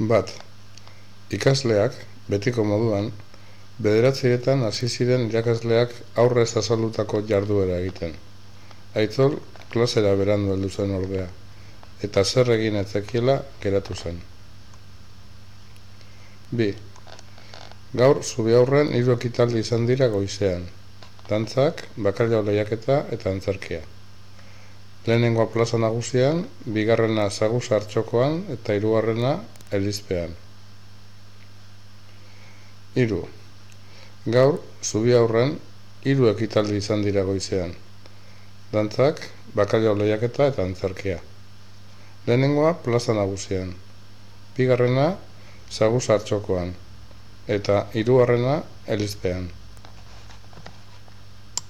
Bat, ikasleak, betiko moduan, bederatzietan hasi ziren irakasleak aurrez azalutako jarduera egiten. Aitzol, klasera berandu heldu zen ordea, eta zer egin etzekiela geratu zen. Bi, gaur zubi aurren hiru ekitaldi izan dira goizean. Dantzak, bakarjau lehiaketa eta antzerkia. Lehenengoa plaza nagusian, bigarrena zagu sartxokoan eta hirugarrena elizpean. Hiru. Gaur, zubi aurren, hiru ekitaldi izan dira goizean. Dantzak, bakailo lehiaketa eta antzerkia. Lehenengoa plaza nagusian. Bigarrena, zagu sartxokoan. Eta hirugarrena elizpean.